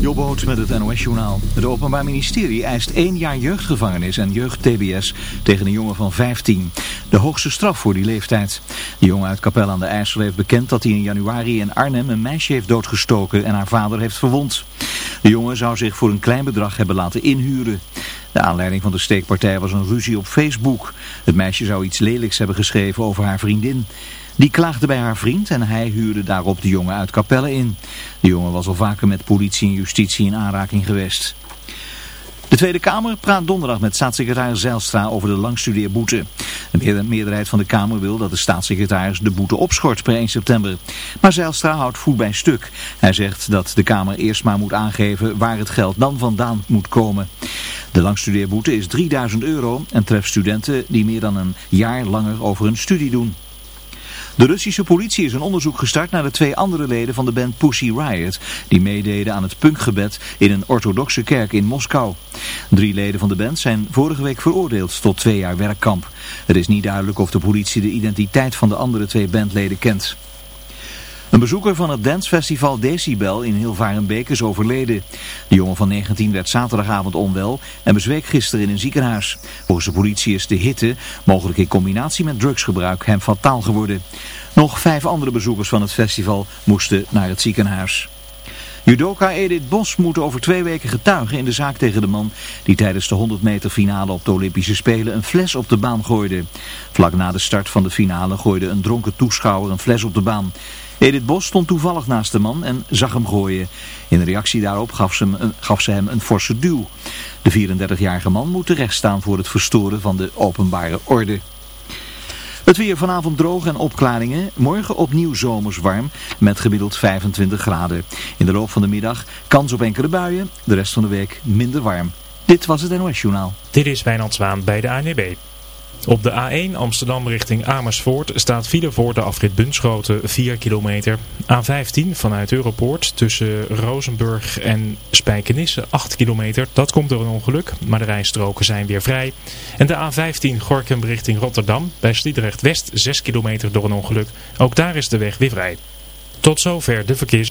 Jobboot met het NOS-journaal. Het Openbaar Ministerie eist één jaar jeugdgevangenis en jeugd-TBS tegen een jongen van 15. De hoogste straf voor die leeftijd. De jongen uit Capelle aan de IJssel heeft bekend dat hij in januari in Arnhem een meisje heeft doodgestoken en haar vader heeft verwond. De jongen zou zich voor een klein bedrag hebben laten inhuren. De aanleiding van de steekpartij was een ruzie op Facebook. Het meisje zou iets lelijks hebben geschreven over haar vriendin. Die klaagde bij haar vriend en hij huurde daarop de jongen uit Capelle in. De jongen was al vaker met politie en justitie in aanraking geweest. De Tweede Kamer praat donderdag met staatssecretaris Zijlstra over de langstudeerboete. De meerderheid van de Kamer wil dat de staatssecretaris de boete opschort per 1 september. Maar Zijlstra houdt voet bij stuk. Hij zegt dat de Kamer eerst maar moet aangeven waar het geld dan vandaan moet komen. De langstudeerboete is 3000 euro en treft studenten die meer dan een jaar langer over hun studie doen. De Russische politie is een onderzoek gestart naar de twee andere leden van de band Pussy Riot, die meededen aan het punkgebed in een orthodoxe kerk in Moskou. Drie leden van de band zijn vorige week veroordeeld tot twee jaar werkkamp. Het is niet duidelijk of de politie de identiteit van de andere twee bandleden kent. Een bezoeker van het dancefestival Decibel in Hilvarenbeek is overleden. De jongen van 19 werd zaterdagavond onwel en bezweek gisteren in een ziekenhuis. Volgens de politie is de hitte, mogelijk in combinatie met drugsgebruik, hem fataal geworden. Nog vijf andere bezoekers van het festival moesten naar het ziekenhuis. Judoka Edith Bos moet over twee weken getuigen in de zaak tegen de man die tijdens de 100 meter finale op de Olympische Spelen een fles op de baan gooide. Vlak na de start van de finale gooide een dronken toeschouwer een fles op de baan. Edith Bos stond toevallig naast de man en zag hem gooien. In reactie daarop gaf ze hem een, gaf ze hem een forse duw. De 34-jarige man moet terechtstaan voor het verstoren van de openbare orde. Het weer vanavond droog en opklaringen. Morgen opnieuw zomers warm met gemiddeld 25 graden. In de loop van de middag kans op enkele buien. De rest van de week minder warm. Dit was het NOS Journaal. Dit is Wijnand Zwaan bij de ANWB. Op de A1 Amsterdam richting Amersfoort staat file voor de afrit Bunschoten 4 kilometer. A15 vanuit Europoort tussen Rozenburg en Spijkenisse 8 kilometer. Dat komt door een ongeluk, maar de rijstroken zijn weer vrij. En de A15 Gorkum richting Rotterdam bij Sliedrecht West 6 kilometer door een ongeluk. Ook daar is de weg weer vrij. Tot zover de verkeers.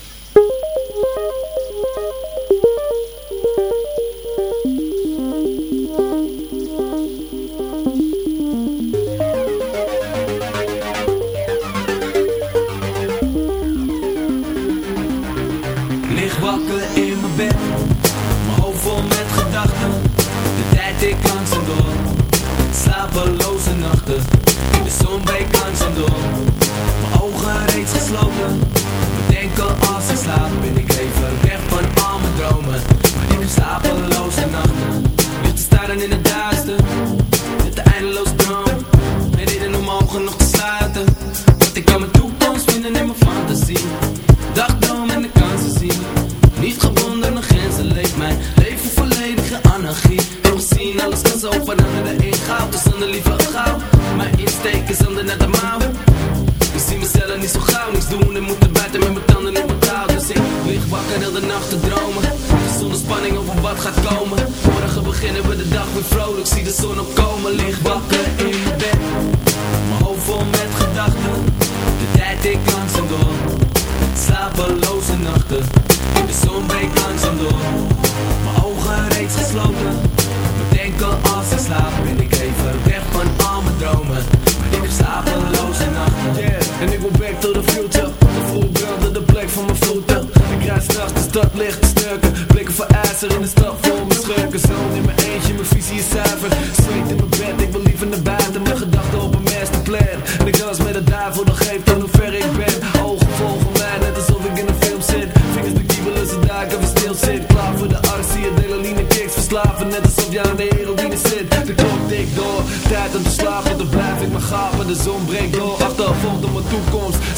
We Denk al als ik slaap ben ik even weg van al mijn dromen. Maar in de slapeloze nachten Ligt te staren in de duigen zon opkomen, ligt wakker in bed. Mijn hoofd vol met gedachten.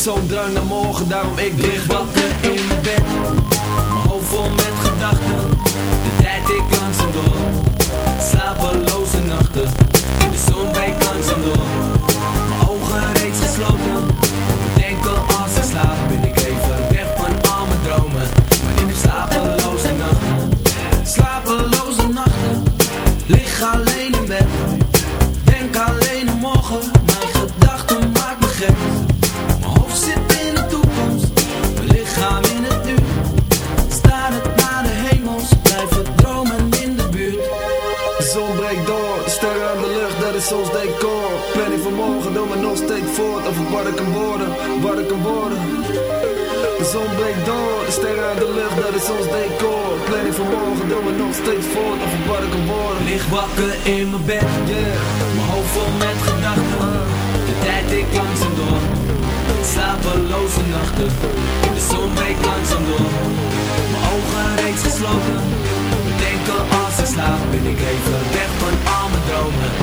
zo'n drang naar morgen, daarom ik lig steeds gesloten als ik slaap ben ik even weg van al mijn dromen.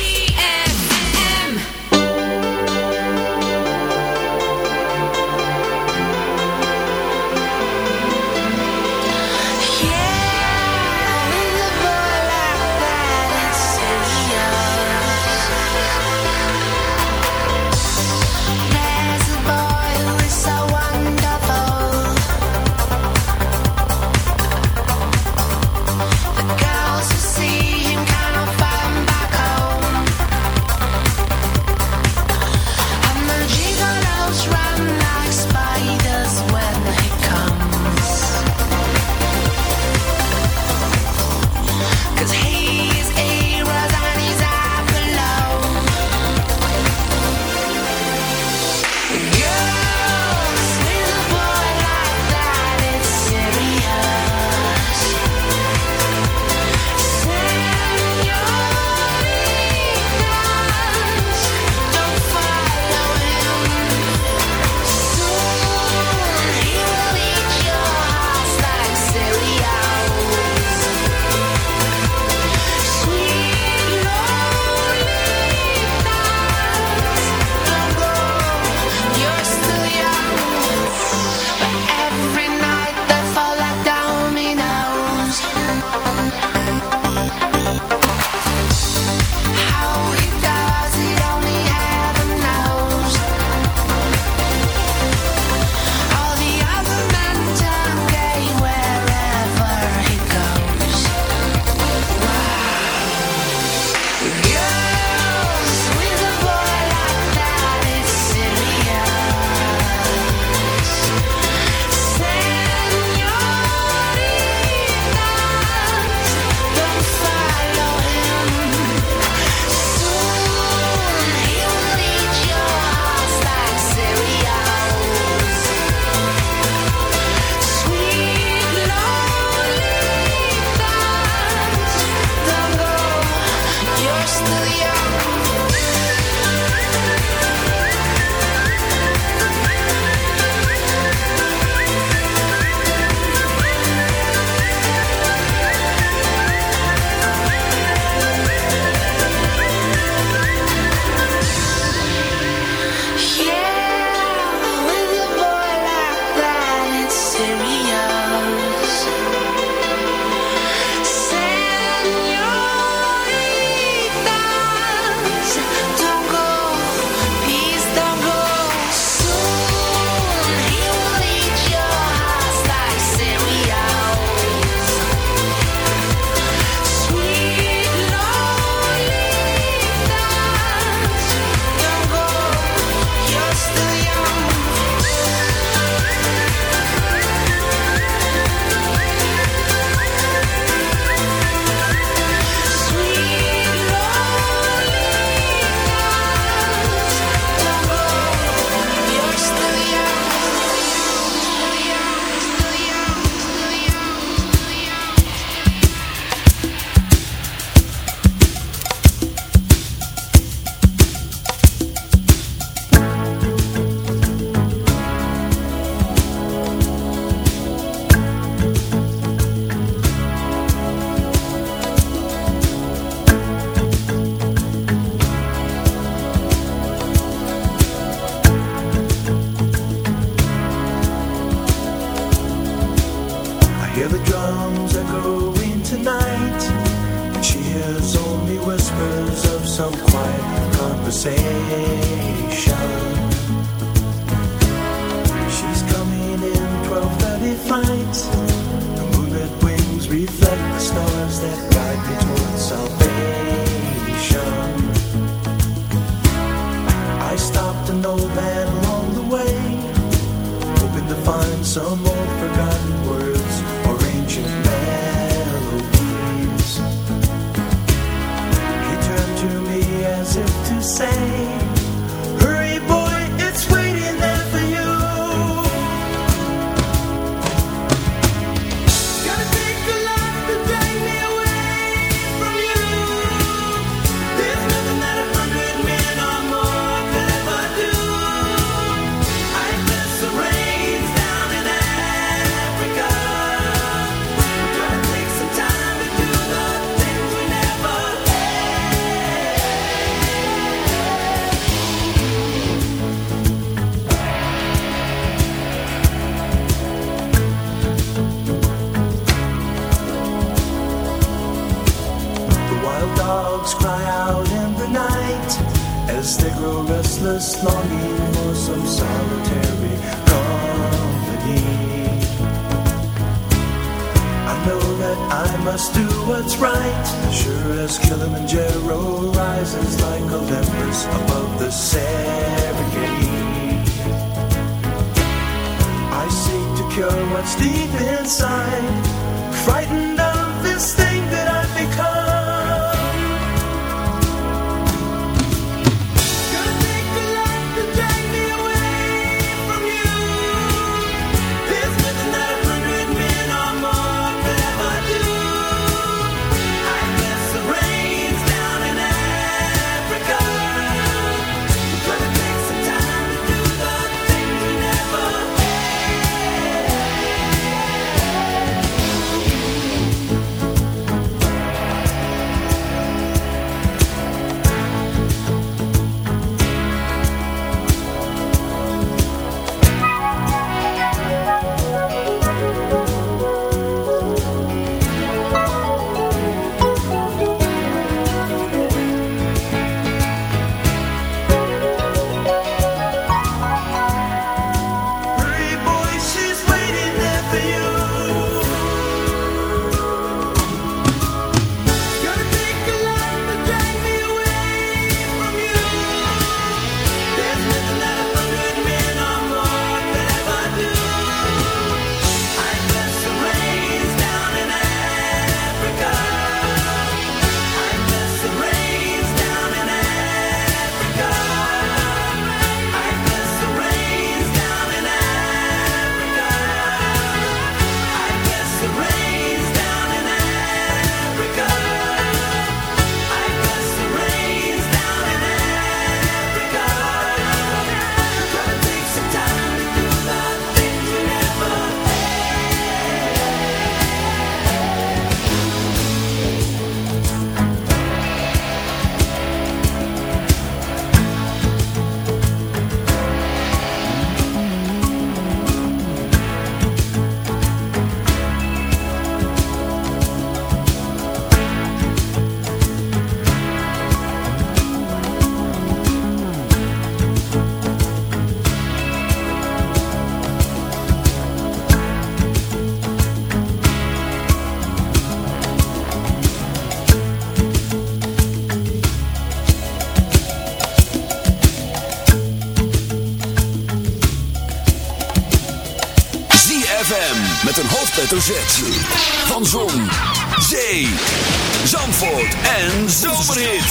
En Zomerhits.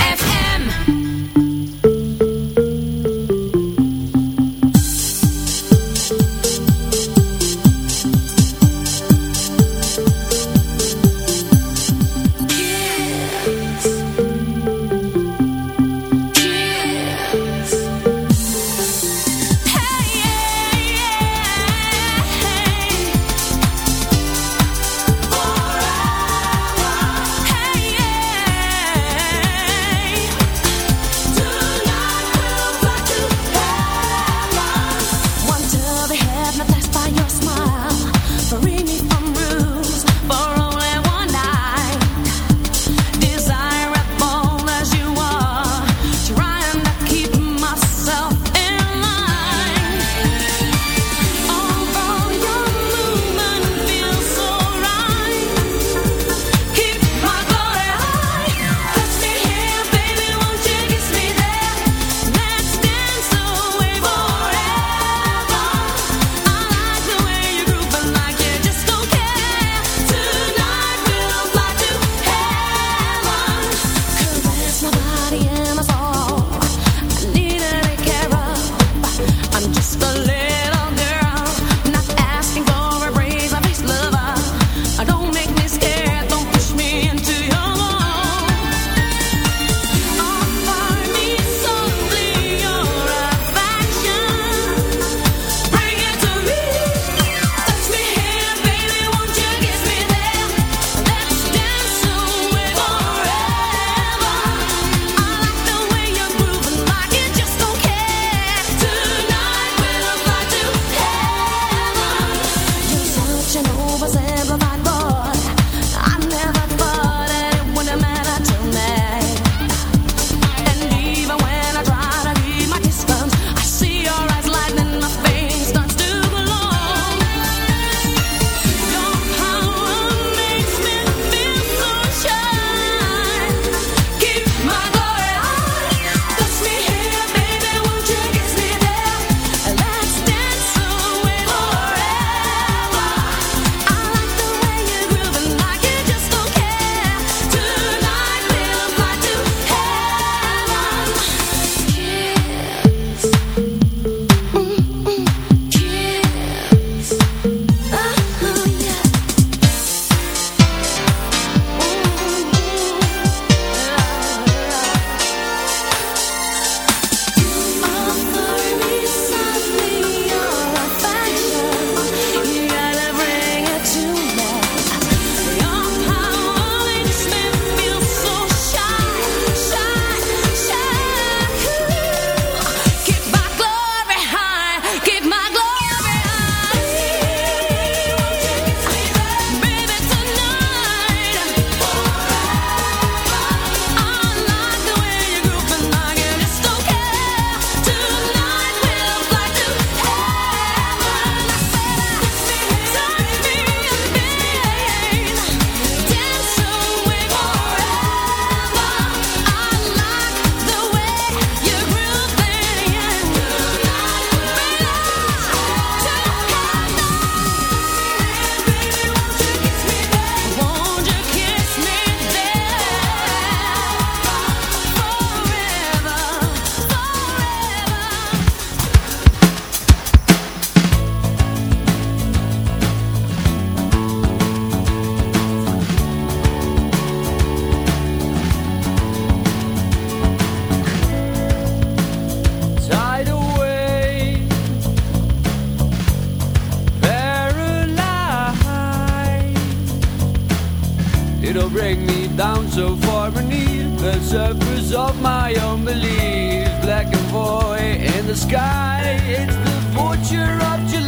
the sky, it's the torture of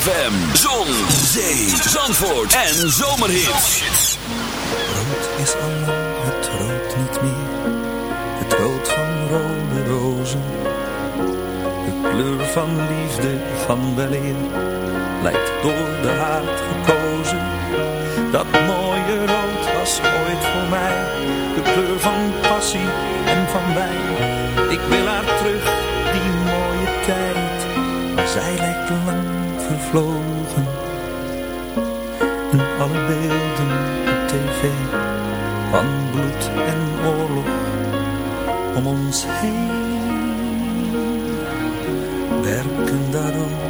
ZFM. Zon, zee, zandvoort en zomerhits. Rood is al lang het rood niet meer. Het rood van rode rozen. De kleur van liefde van weleer lijkt door de haat gekozen. Dat mooie rood was ooit voor mij de kleur van passie en van wijn. Ik wil haar terug, beelden op tv. Van bloed en oorlog om ons heen. Werken daar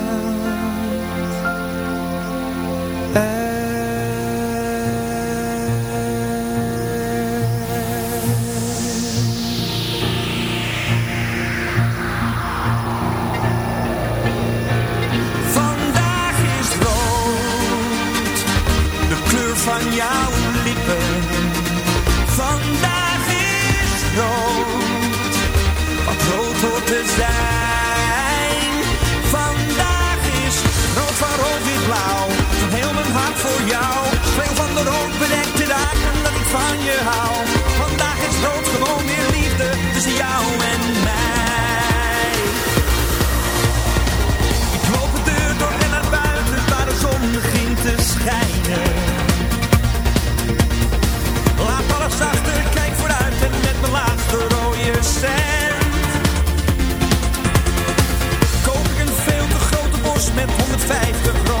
tussen jou en mij. Ik loop de deur door en naar buiten waar de zon begint te schijnen. Laat alles achter, kijk vooruit en met mijn laatste rode cent. Koop ik een veel te grote bos met 150 rode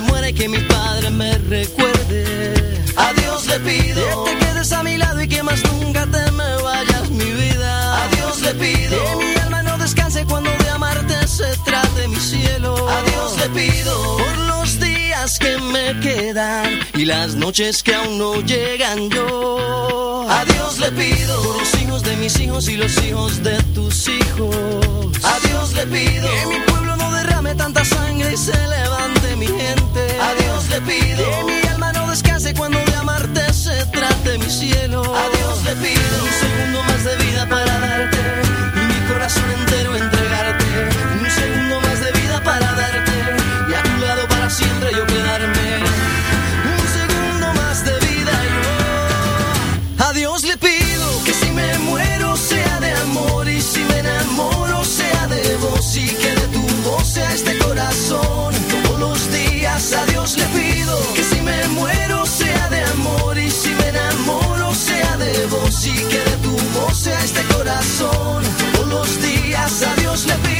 se muera y que mi padre me recuerde. A Dios le pido que te quedes a mi lado y que más nunca te me vayas mi vida. A Dios le pido que mi alma no descanse cuando de amarte se trate mi cielo. A Dios le pido por los días que me quedan y las noches que aún no llegan yo. A Dios le pido por los hijos de mis hijos y los hijos de tus hijos. A Dios le pido que mi pueblo no derrame tanta sangre y se levante mi. A Dios le pido que mi alma no descanse cuando de amarte se trate mi cielo. A Dios le pido un segundo más de vida para todos los días a Dios le pido.